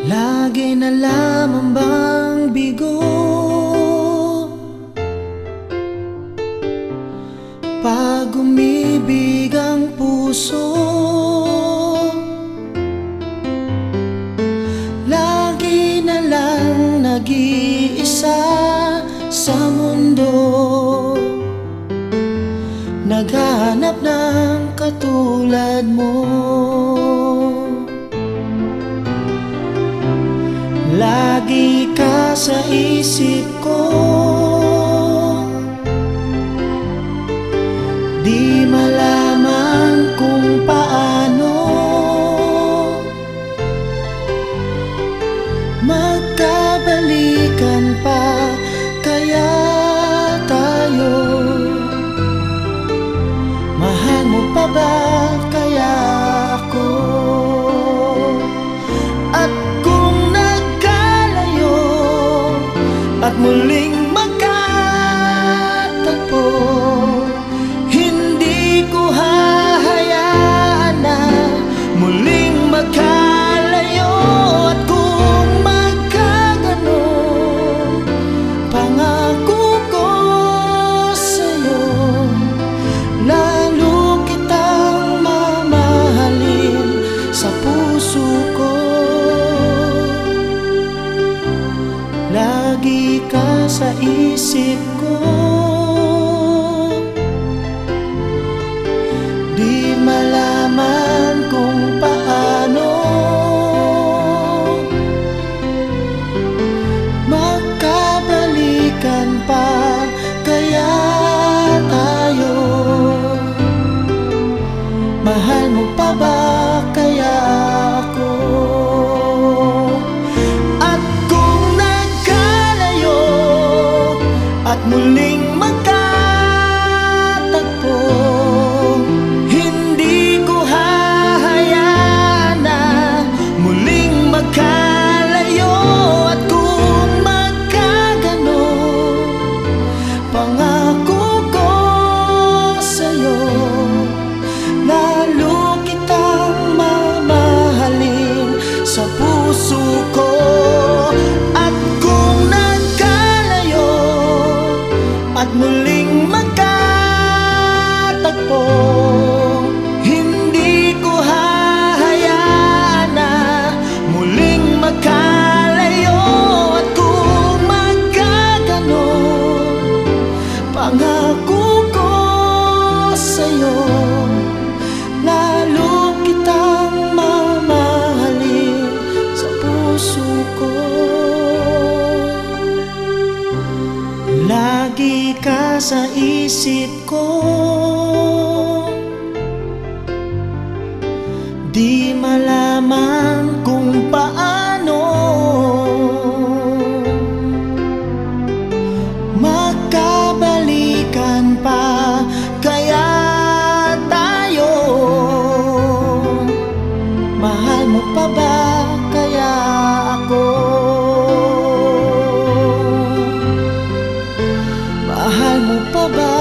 Lagi na lamang bang bigo? Pag umibig ang puso Lagi na lang nag-iisa sa mundo. Naghahanap ng katulad mo sa isip ko. Di malaman kung paano Magkabalikan pa kaya tayo. Mahal mo pa ba At muling Lagi ka sa isip ko. Di malaman kung paano. Magkabalikan pa kaya tayo? Mahal mo pa ba kaya will. that Lagi ka sa isip ko. Di malaman kung paano. Magkabalikan pa kaya tayo. Mahal mo pa ba kaya ako? Mahal mo pa ba?